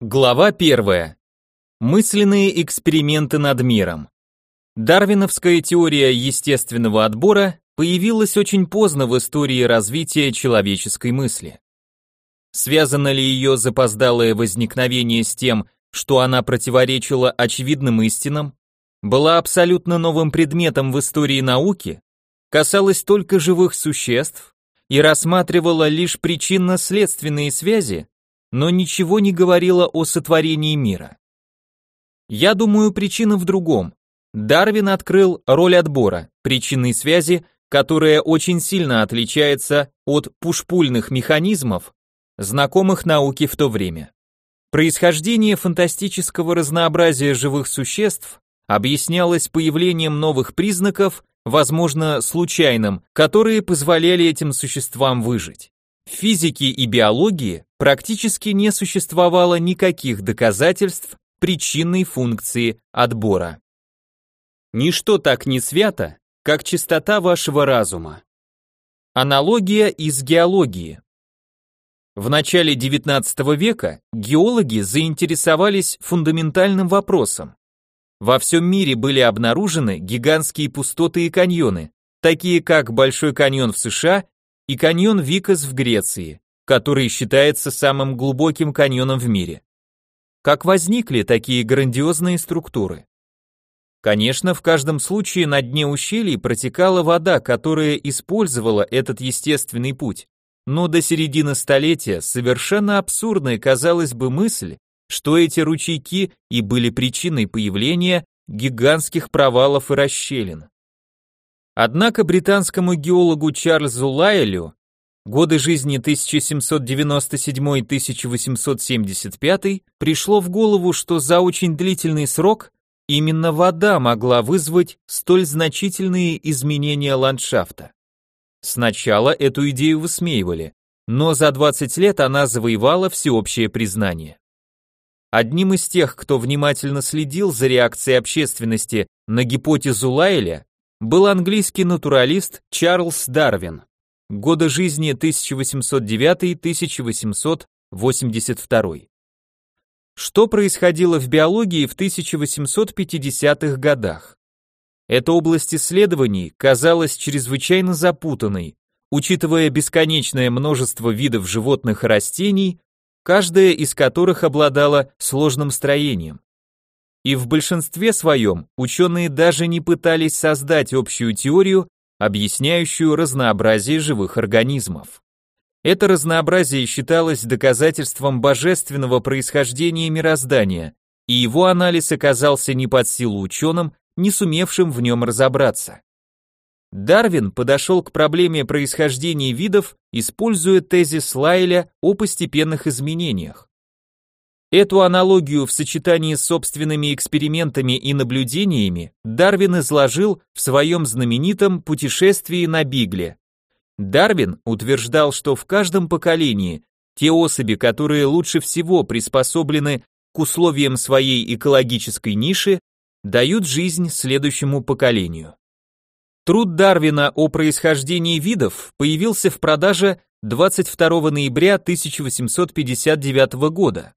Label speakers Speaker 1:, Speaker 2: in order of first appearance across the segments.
Speaker 1: Глава 1. Мысленные эксперименты над миром. Дарвиновская теория естественного отбора появилась очень поздно в истории развития человеческой мысли. Связано ли ее запоздалое возникновение с тем, что она противоречила очевидным истинам, была абсолютно новым предметом в истории науки, касалась только живых существ и рассматривала лишь причинно-следственные связи, но ничего не говорила о сотворении мира. Я думаю, причина в другом. Дарвин открыл роль отбора, причинной связи, которая очень сильно отличается от пушпульных механизмов, знакомых науке в то время. Происхождение фантастического разнообразия живых существ объяснялось появлением новых признаков, возможно, случайным, которые позволяли этим существам выжить. В физике и биологии практически не существовало никаких доказательств причинной функции отбора. Ничто так не свято, как чистота вашего разума. Аналогия из геологии. В начале XIX века геологи заинтересовались фундаментальным вопросом. Во всем мире были обнаружены гигантские пустоты и каньоны, такие как Большой каньон в США и каньон Викас в Греции, который считается самым глубоким каньоном в мире. Как возникли такие грандиозные структуры? Конечно, в каждом случае на дне ущелий протекала вода, которая использовала этот естественный путь. Но до середины столетия совершенно абсурдной казалась бы мысль, что эти ручейки и были причиной появления гигантских провалов и расщелин. Однако британскому геологу Чарльзу Лайлю годы жизни 1797-1875 пришло в голову, что за очень длительный срок именно вода могла вызвать столь значительные изменения ландшафта. Сначала эту идею высмеивали, но за 20 лет она завоевала всеобщее признание. Одним из тех, кто внимательно следил за реакцией общественности на гипотезу Лайля, был английский натуралист Чарльз Дарвин. Годы жизни 1809-1882. Что происходило в биологии в 1850-х годах? Эта область исследований казалась чрезвычайно запутанной, учитывая бесконечное множество видов животных и растений, каждая из которых обладала сложным строением. И в большинстве своем ученые даже не пытались создать общую теорию, объясняющую разнообразие живых организмов. Это разнообразие считалось доказательством божественного происхождения мироздания, и его анализ оказался не под силу ученым, не сумевшим в нем разобраться. Дарвин подошел к проблеме происхождения видов, используя тезис Лайля о постепенных изменениях. Эту аналогию в сочетании с собственными экспериментами и наблюдениями Дарвин изложил в своем знаменитом «Путешествии на Бигле». Дарвин утверждал, что в каждом поколении те особи, которые лучше всего приспособлены к условиям своей экологической ниши, дают жизнь следующему поколению. Труд Дарвина о происхождении видов появился в продаже 22 ноября 1859 года.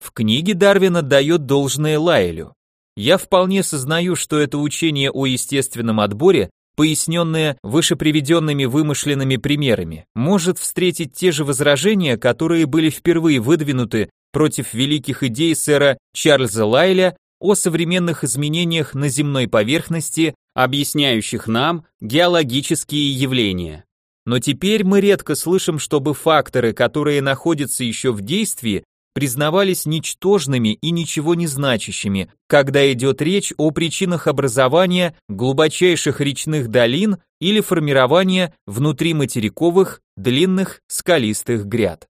Speaker 1: В книге Дарвин отдает должное Лайлю. Я вполне сознаю, что это учение о естественном отборе, поясненное вышеприведенными вымышленными примерами, может встретить те же возражения, которые были впервые выдвинуты против великих идей сэра Чарльза Лайля о современных изменениях на земной поверхности, объясняющих нам геологические явления. Но теперь мы редко слышим, чтобы факторы, которые находятся еще в действии, признавались ничтожными и ничего не значащими, когда идет речь о причинах образования глубочайших речных долин или формирования внутриматериковых длинных скалистых гряд.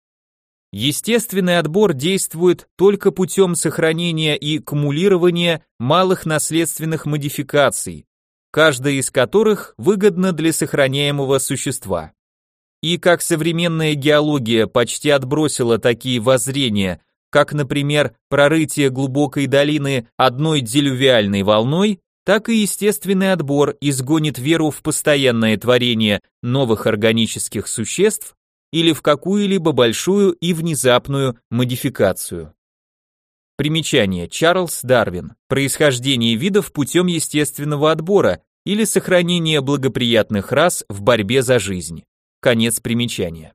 Speaker 1: Естественный отбор действует только путем сохранения и кумулирования малых наследственных модификаций, каждая из которых выгодна для сохраняемого существа. И как современная геология почти отбросила такие воззрения, как, например, прорытие глубокой долины одной делювиальной волной, так и естественный отбор изгонит веру в постоянное творение новых органических существ или в какую-либо большую и внезапную модификацию. Примечание. Чарльз Дарвин. Происхождение видов путем естественного отбора или сохранение благоприятных рас в борьбе за жизнь. Конец примечания.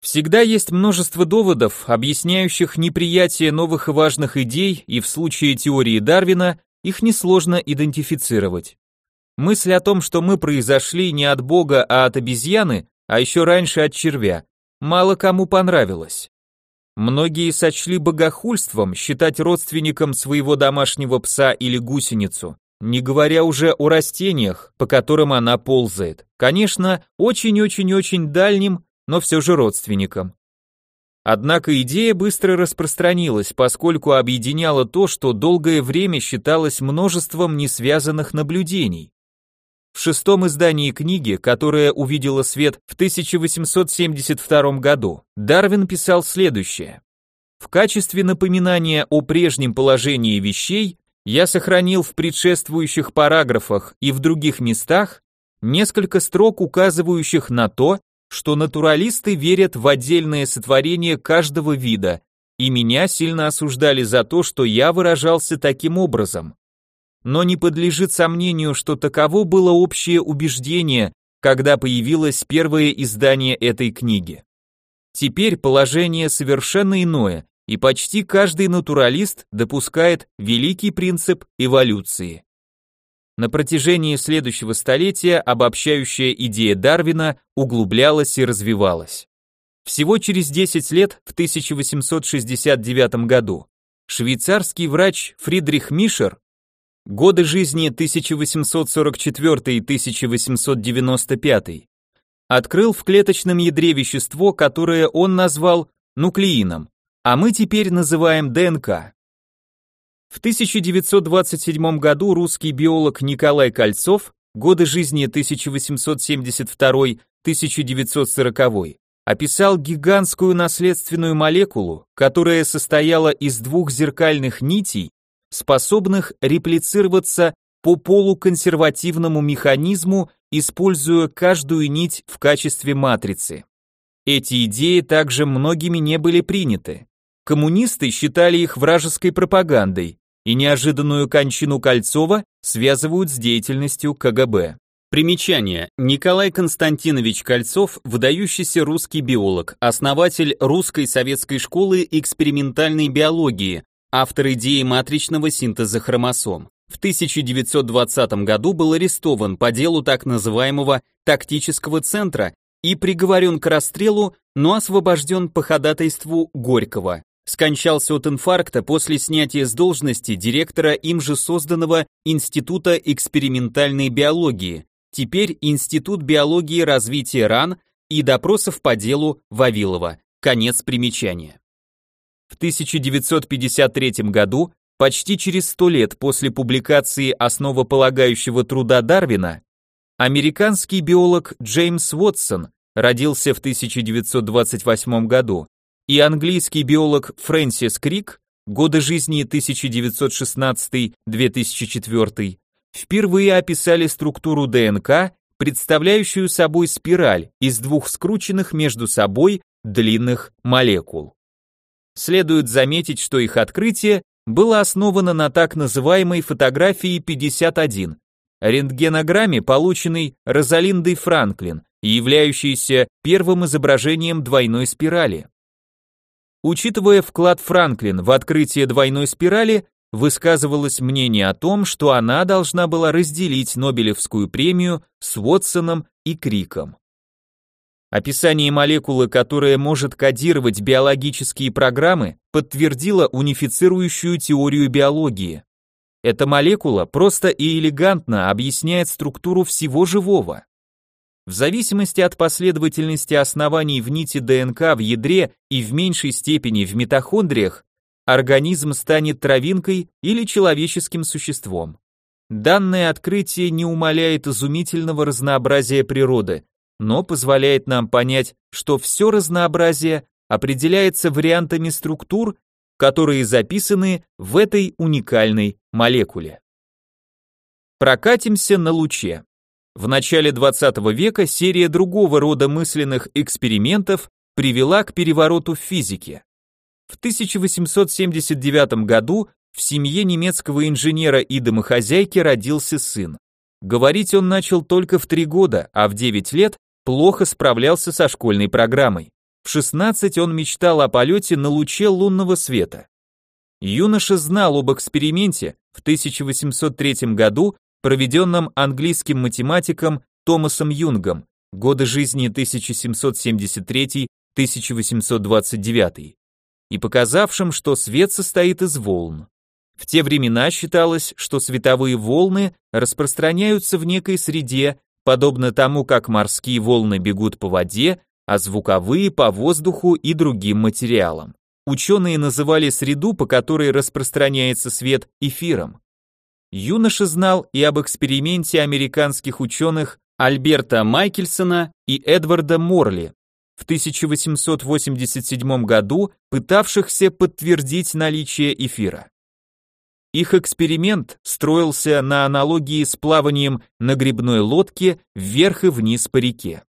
Speaker 1: Всегда есть множество доводов, объясняющих неприятие новых и важных идей, и в случае теории Дарвина их несложно идентифицировать. Мысль о том, что мы произошли не от Бога, а от обезьяны, а еще раньше от червя, мало кому понравилась. Многие сочли богохульством считать родственником своего домашнего пса или гусеницу, не говоря уже о растениях, по которым она ползает. Конечно, очень-очень-очень дальним, но все же родственником. Однако идея быстро распространилась, поскольку объединяла то, что долгое время считалось множеством несвязанных наблюдений. В шестом издании книги, которая увидела свет в 1872 году, Дарвин писал следующее. В качестве напоминания о прежнем положении вещей я сохранил в предшествующих параграфах и в других местах несколько строк, указывающих на то, что натуралисты верят в отдельное сотворение каждого вида, и меня сильно осуждали за то, что я выражался таким образом. Но не подлежит сомнению, что таково было общее убеждение, когда появилось первое издание этой книги. Теперь положение совершенно иное, и почти каждый натуралист допускает великий принцип эволюции. На протяжении следующего столетия обобщающая идея Дарвина углублялась и развивалась. Всего через 10 лет, в 1869 году, швейцарский врач Фридрих Мишер, годы жизни 1844-1895, открыл в клеточном ядре вещество, которое он назвал нуклеином, а мы теперь называем ДНК. В 1927 году русский биолог Николай Кольцов, годы жизни 1872-1940, описал гигантскую наследственную молекулу, которая состояла из двух зеркальных нитей, способных реплицироваться по полуконсервативному механизму, используя каждую нить в качестве матрицы. Эти идеи также многими не были приняты. Коммунисты считали их вражеской пропагандой, и неожиданную кончину Кольцова связывают с деятельностью КГБ. Примечание. Николай Константинович Кольцов, выдающийся русский биолог, основатель русской советской школы экспериментальной биологии, автор идеи матричного синтеза хромосом. В 1920 году был арестован по делу так называемого тактического центра и приговорен к расстрелу, но освобожден по ходатайству Горького скончался от инфаркта после снятия с должности директора им же созданного Института экспериментальной биологии, теперь Институт биологии развития ран и допросов по делу Вавилова. Конец примечания. В 1953 году, почти через 100 лет после публикации основополагающего труда Дарвина, американский биолог Джеймс Уотсон родился в 1928 году, и английский биолог Фрэнсис Крик, годы жизни 1916-2004, впервые описали структуру ДНК, представляющую собой спираль из двух скрученных между собой длинных молекул. Следует заметить, что их открытие было основано на так называемой фотографии 51, рентгенограмме, полученной Розалиндой Франклин являющейся первым изображением двойной спирали. Учитывая вклад Франклин в открытие двойной спирали, высказывалось мнение о том, что она должна была разделить Нобелевскую премию с Уотсоном и Криком. Описание молекулы, которая может кодировать биологические программы, подтвердило унифицирующую теорию биологии. Эта молекула просто и элегантно объясняет структуру всего живого. В зависимости от последовательности оснований в нити ДНК в ядре и в меньшей степени в митохондриях, организм станет травинкой или человеческим существом. Данное открытие не умаляет изумительного разнообразия природы, но позволяет нам понять, что все разнообразие определяется вариантами структур, которые записаны в этой уникальной молекуле. Прокатимся на луче. В начале 20 века серия другого рода мысленных экспериментов привела к перевороту в физике. В 1879 году в семье немецкого инженера и домохозяйки родился сын. Говорить он начал только в три года, а в 9 лет плохо справлялся со школьной программой. В 16 он мечтал о полете на луче лунного света. Юноша знал об эксперименте в 1803 году, проведенном английским математиком Томасом Юнгом, годы жизни 1773-1829, и показавшим, что свет состоит из волн. В те времена считалось, что световые волны распространяются в некой среде, подобно тому, как морские волны бегут по воде, а звуковые по воздуху и другим материалам. Ученые называли среду, по которой распространяется свет, эфиром. Юноша знал и об эксперименте американских ученых Альберта Майкельсона и Эдварда Морли в 1887 году, пытавшихся подтвердить наличие эфира. Их эксперимент строился на аналогии с плаванием на грибной лодке вверх и вниз по реке.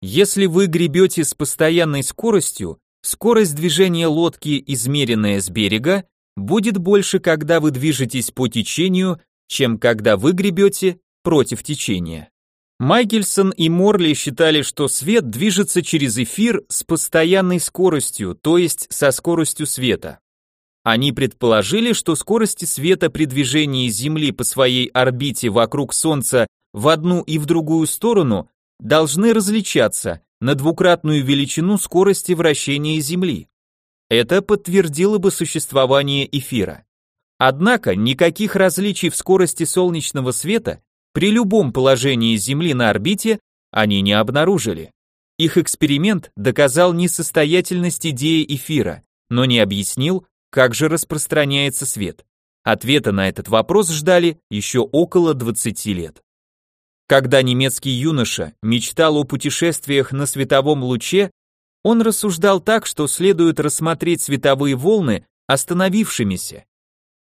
Speaker 1: Если вы гребете с постоянной скоростью, скорость движения лодки, измеренная с берега, будет больше, когда вы движетесь по течению, чем когда вы гребете против течения. Майкельсон и Морли считали, что свет движется через эфир с постоянной скоростью, то есть со скоростью света. Они предположили, что скорости света при движении Земли по своей орбите вокруг Солнца в одну и в другую сторону должны различаться на двукратную величину скорости вращения Земли. Это подтвердило бы существование эфира. Однако никаких различий в скорости солнечного света при любом положении Земли на орбите они не обнаружили. Их эксперимент доказал несостоятельность идеи эфира, но не объяснил, как же распространяется свет? Ответа на этот вопрос ждали еще около 20 лет. Когда немецкий юноша мечтал о путешествиях на световом луче, он рассуждал так, что следует рассмотреть световые волны остановившимися.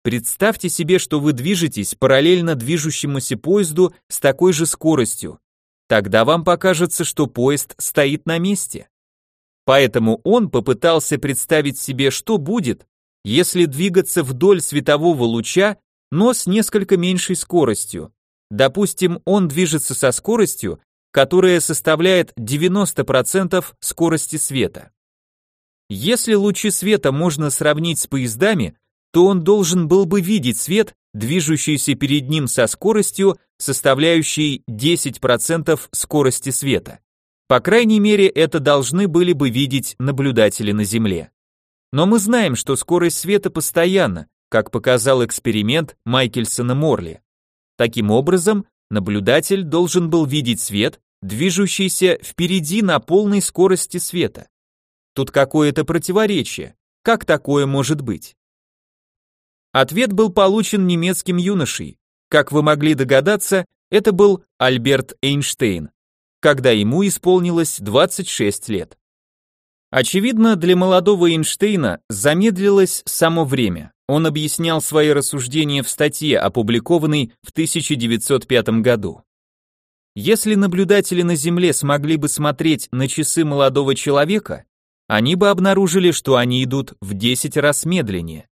Speaker 1: Представьте себе, что вы движетесь параллельно движущемуся поезду с такой же скоростью. Тогда вам покажется, что поезд стоит на месте. Поэтому он попытался представить себе, что будет, если двигаться вдоль светового луча, но с несколько меньшей скоростью. Допустим, он движется со скоростью, которая составляет 90% скорости света. Если лучи света можно сравнить с поездами, то он должен был бы видеть свет, движущийся перед ним со скоростью, составляющей 10% скорости света. По крайней мере, это должны были бы видеть наблюдатели на Земле. Но мы знаем, что скорость света постоянна, как показал эксперимент Майкельсона-Морли. Таким образом, наблюдатель должен был видеть свет, движущийся впереди на полной скорости света. Тут какое-то противоречие. Как такое может быть? Ответ был получен немецким юношей. Как вы могли догадаться, это был Альберт Эйнштейн, когда ему исполнилось 26 лет. Очевидно, для молодого Эйнштейна замедлилось само время. Он объяснял свои рассуждения в статье, опубликованной в 1905 году. Если наблюдатели на Земле смогли бы смотреть на часы молодого человека, они бы обнаружили, что они идут в 10 раз медленнее.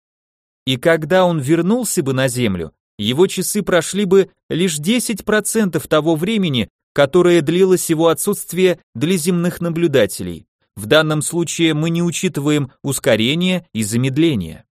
Speaker 1: И когда он вернулся бы на Землю, его часы прошли бы лишь 10% того времени, которое длилось его отсутствие для земных наблюдателей. В данном случае мы не учитываем ускорение и замедление.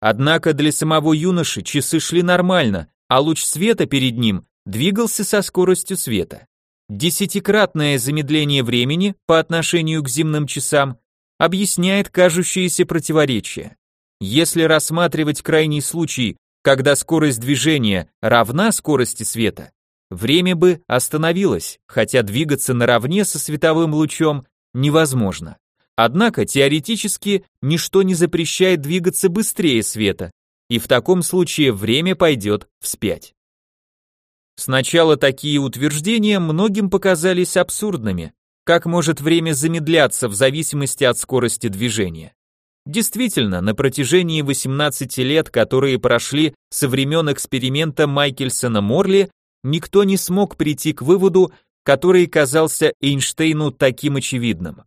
Speaker 1: Однако для самого юноши часы шли нормально, а луч света перед ним двигался со скоростью света. Десятикратное замедление времени по отношению к земным часам объясняет кажущееся противоречие. Если рассматривать крайний случай, когда скорость движения равна скорости света, время бы остановилось, хотя двигаться наравне со световым лучом невозможно. Однако теоретически ничто не запрещает двигаться быстрее света, и в таком случае время пойдет вспять. Сначала такие утверждения многим показались абсурдными. Как может время замедляться в зависимости от скорости движения? Действительно, на протяжении 18 лет, которые прошли со времен эксперимента Майкельсона-Морли, никто не смог прийти к выводу, который казался Эйнштейну таким очевидным.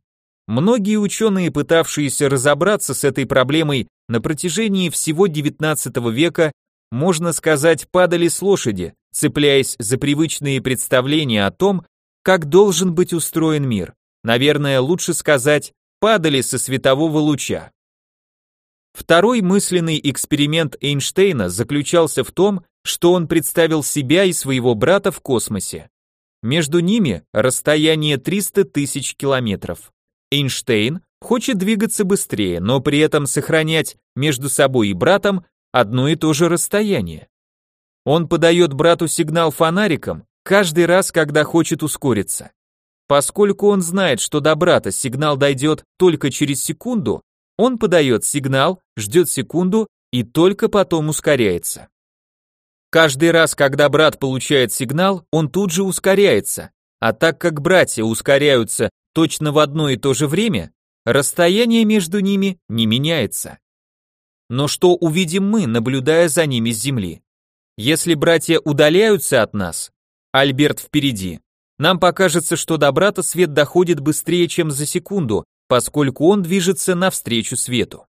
Speaker 1: Многие ученые, пытавшиеся разобраться с этой проблемой на протяжении всего XIX века, можно сказать, падали с лошади, цепляясь за привычные представления о том, как должен быть устроен мир. Наверное, лучше сказать, падали со светового луча. Второй мысленный эксперимент Эйнштейна заключался в том, что он представил себя и своего брата в космосе. Между ними расстояние 300 тысяч километров. Эйнштейн хочет двигаться быстрее, но при этом сохранять между собой и братом одно и то же расстояние. Он подает брату сигнал фонариком каждый раз, когда хочет ускориться. Поскольку он знает, что до брата сигнал дойдет только через секунду, он подает сигнал, ждет секунду и только потом ускоряется. Каждый раз, когда брат получает сигнал, он тут же ускоряется, а так как братья ускоряются точно в одно и то же время, расстояние между ними не меняется. Но что увидим мы, наблюдая за ними с Земли? Если братья удаляются от нас, Альберт впереди, нам покажется, что до брата свет доходит быстрее, чем за секунду, поскольку он движется навстречу свету.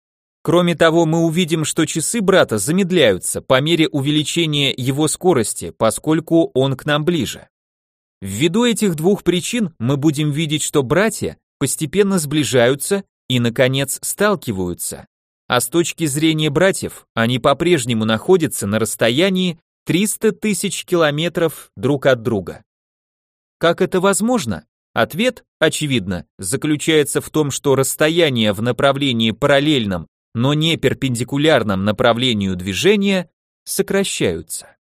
Speaker 1: Кроме того, мы увидим, что часы брата замедляются по мере увеличения его скорости, поскольку он к нам ближе. Ввиду этих двух причин мы будем видеть, что братья постепенно сближаются и, наконец, сталкиваются. А с точки зрения братьев, они по-прежнему находятся на расстоянии 300 тысяч километров друг от друга. Как это возможно? Ответ, очевидно, заключается в том, что расстояние в направлении параллельном, но не перпендикулярном направлению движения сокращаются.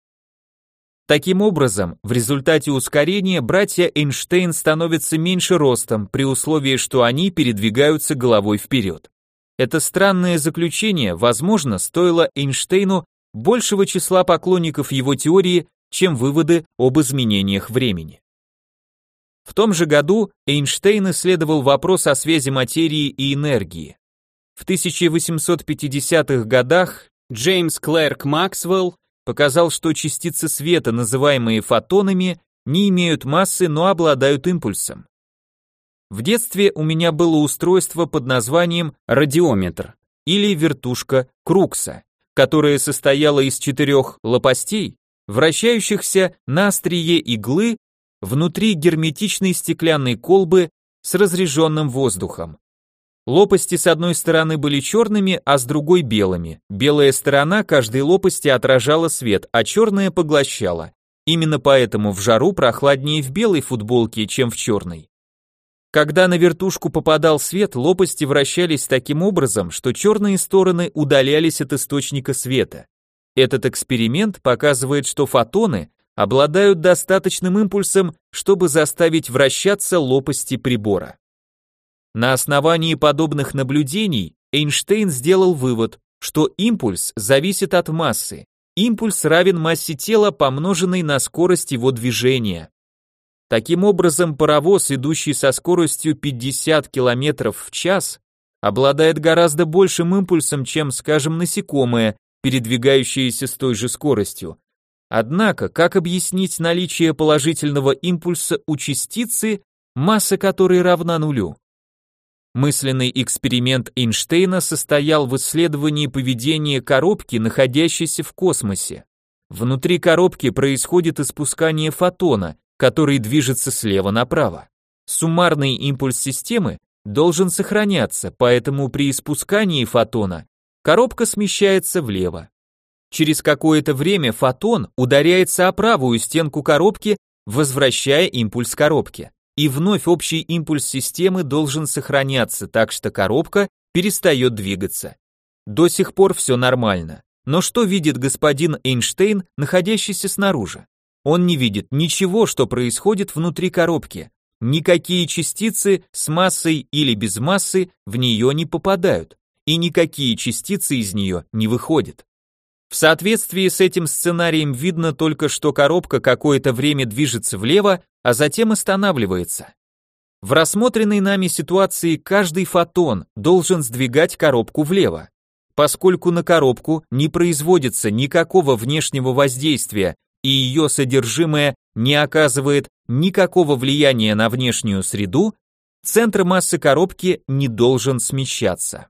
Speaker 1: Таким образом, в результате ускорения братья Эйнштейн становятся меньше ростом при условии, что они передвигаются головой вперед. Это странное заключение, возможно, стоило Эйнштейну большего числа поклонников его теории, чем выводы об изменениях времени. В том же году Эйнштейн исследовал вопрос о связи материи и энергии. В 1850-х годах Джеймс Клэрк Максвелл показал, что частицы света, называемые фотонами, не имеют массы, но обладают импульсом. В детстве у меня было устройство под названием радиометр или вертушка Крукса, которая состояла из четырех лопастей, вращающихся на острие иглы внутри герметичной стеклянной колбы с разреженным воздухом. Лопасти с одной стороны были черными, а с другой белыми. Белая сторона каждой лопасти отражала свет, а черная поглощала. Именно поэтому в жару прохладнее в белой футболке, чем в черной. Когда на вертушку попадал свет, лопасти вращались таким образом, что черные стороны удалялись от источника света. Этот эксперимент показывает, что фотоны обладают достаточным импульсом, чтобы заставить вращаться лопасти прибора. На основании подобных наблюдений Эйнштейн сделал вывод, что импульс зависит от массы. Импульс равен массе тела, помноженной на скорость его движения. Таким образом, паровоз, идущий со скоростью 50 км в час, обладает гораздо большим импульсом, чем, скажем, насекомое, передвигающееся с той же скоростью. Однако, как объяснить наличие положительного импульса у частицы, масса которой равна нулю? Мысленный эксперимент Эйнштейна состоял в исследовании поведения коробки, находящейся в космосе. Внутри коробки происходит испускание фотона, который движется слева направо. Суммарный импульс системы должен сохраняться, поэтому при испускании фотона коробка смещается влево. Через какое-то время фотон ударяется о правую стенку коробки, возвращая импульс коробке и вновь общий импульс системы должен сохраняться, так что коробка перестает двигаться. До сих пор все нормально. Но что видит господин Эйнштейн, находящийся снаружи? Он не видит ничего, что происходит внутри коробки. Никакие частицы с массой или без массы в нее не попадают, и никакие частицы из нее не выходят. В соответствии с этим сценарием видно только, что коробка какое-то время движется влево, а затем останавливается. В рассмотренной нами ситуации каждый фотон должен сдвигать коробку влево. Поскольку на коробку не производится никакого внешнего воздействия и ее содержимое не оказывает никакого влияния на внешнюю среду, центр массы коробки не должен смещаться.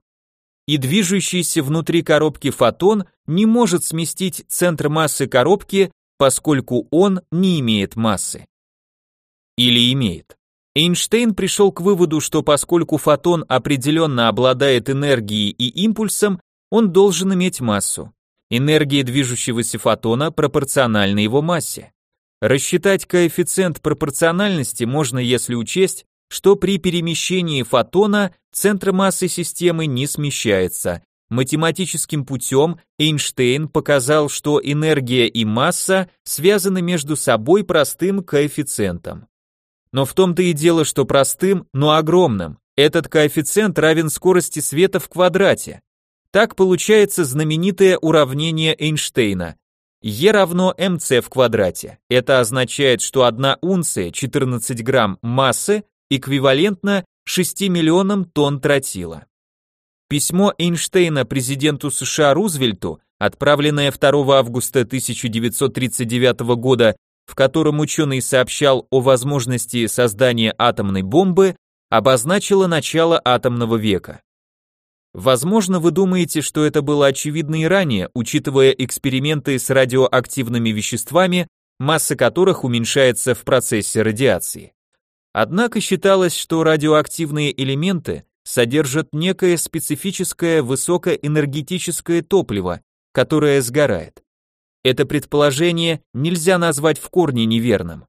Speaker 1: И движущийся внутри коробки фотон не может сместить центр массы коробки, поскольку он не имеет массы. Или имеет. Эйнштейн пришел к выводу, что поскольку фотон определенно обладает энергией и импульсом, он должен иметь массу. Энергия движущегося фотона пропорциональна его массе. Рассчитать коэффициент пропорциональности можно, если учесть, что при перемещении фотона центр массы системы не смещается. Математическим путем Эйнштейн показал, что энергия и масса связаны между собой простым коэффициентом. Но в том-то и дело, что простым, но огромным. Этот коэффициент равен скорости света в квадрате. Так получается знаменитое уравнение Эйнштейна. E равно mc в квадрате. Это означает, что одна унция, 14 грамм массы, эквивалентна 6 миллионам тонн тротила. Письмо Эйнштейна президенту США Рузвельту, отправленное 2 августа 1939 года, в котором ученый сообщал о возможности создания атомной бомбы, обозначило начало атомного века. Возможно, вы думаете, что это было очевидно и ранее, учитывая эксперименты с радиоактивными веществами, масса которых уменьшается в процессе радиации. Однако считалось, что радиоактивные элементы содержат некое специфическое высокоэнергетическое топливо, которое сгорает. Это предположение нельзя назвать в корне неверным.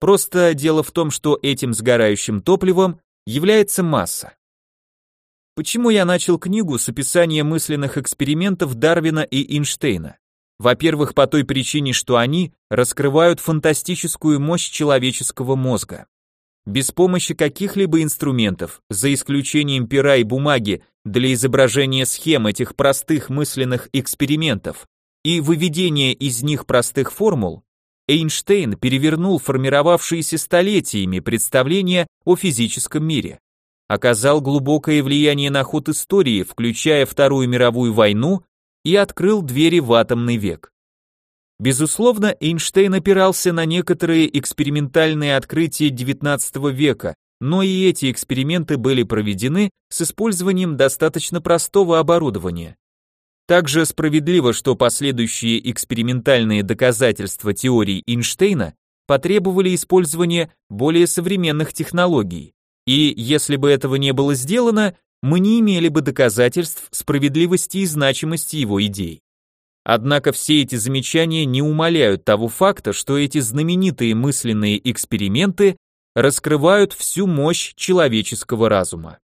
Speaker 1: Просто дело в том, что этим сгорающим топливом является масса. Почему я начал книгу с описания мысленных экспериментов Дарвина и Эйнштейна? Во-первых, по той причине, что они раскрывают фантастическую мощь человеческого мозга. Без помощи каких-либо инструментов, за исключением пера и бумаги, для изображения схем этих простых мысленных экспериментов и выведения из них простых формул, Эйнштейн перевернул формировавшиеся столетиями представления о физическом мире оказал глубокое влияние на ход истории, включая Вторую мировую войну, и открыл двери в атомный век. Безусловно, Эйнштейн опирался на некоторые экспериментальные открытия XIX века, но и эти эксперименты были проведены с использованием достаточно простого оборудования. Также справедливо, что последующие экспериментальные доказательства теорий Эйнштейна потребовали использования более современных технологий. И если бы этого не было сделано, мы не имели бы доказательств справедливости и значимости его идей. Однако все эти замечания не умаляют того факта, что эти знаменитые мысленные эксперименты раскрывают всю мощь человеческого разума.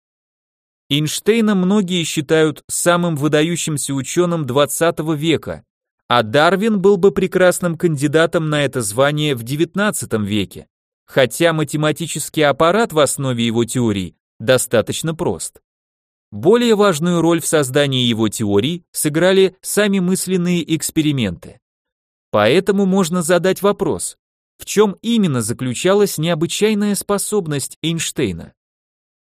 Speaker 1: Эйнштейна многие считают самым выдающимся ученым 20 века, а Дарвин был бы прекрасным кандидатом на это звание в 19 веке хотя математический аппарат в основе его теорий достаточно прост. Более важную роль в создании его теорий сыграли сами мысленные эксперименты. Поэтому можно задать вопрос, в чем именно заключалась необычайная способность Эйнштейна?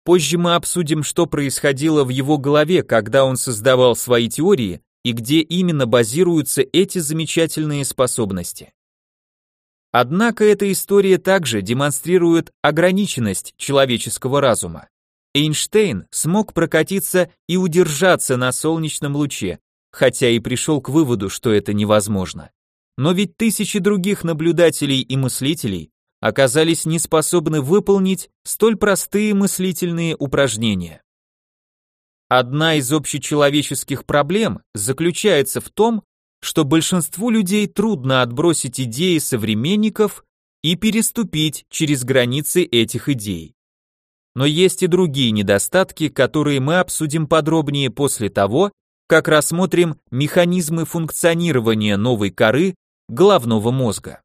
Speaker 1: Позже мы обсудим, что происходило в его голове, когда он создавал свои теории и где именно базируются эти замечательные способности. Однако эта история также демонстрирует ограниченность человеческого разума. Эйнштейн смог прокатиться и удержаться на солнечном луче, хотя и пришел к выводу, что это невозможно. Но ведь тысячи других наблюдателей и мыслителей оказались не способны выполнить столь простые мыслительные упражнения. Одна из общечеловеческих проблем заключается в том, что большинству людей трудно отбросить идеи современников и переступить через границы этих идей. Но есть и другие недостатки, которые мы обсудим подробнее после того, как рассмотрим механизмы функционирования новой коры головного мозга.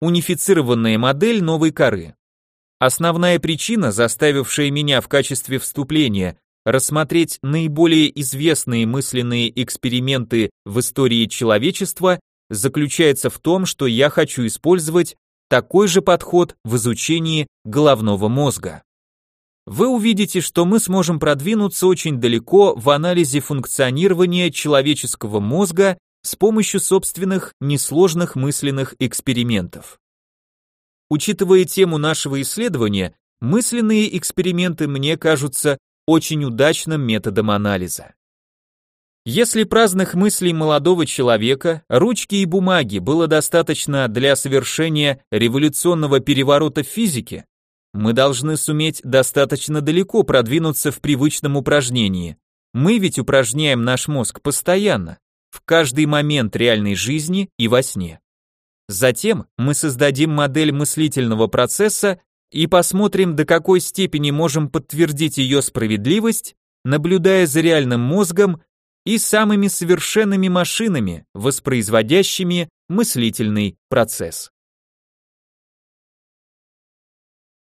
Speaker 1: Унифицированная модель новой коры. Основная причина, заставившая меня в качестве вступления рассмотреть наиболее известные мысленные эксперименты в истории человечества заключается в том, что я хочу использовать такой же подход в изучении головного мозга. Вы увидите, что мы сможем продвинуться очень далеко в анализе функционирования человеческого мозга с помощью собственных несложных мысленных экспериментов. Учитывая тему нашего исследования, мысленные эксперименты мне кажутся очень удачным методом анализа. Если праздных мыслей молодого человека, ручки и бумаги было достаточно для совершения революционного переворота в физике, мы должны суметь достаточно далеко продвинуться в привычном упражнении. Мы ведь упражняем наш мозг постоянно, в каждый момент реальной жизни и во сне. Затем мы создадим модель мыслительного процесса и посмотрим, до какой степени можем подтвердить ее справедливость, наблюдая за реальным мозгом и самыми совершенными машинами, воспроизводящими мыслительный процесс.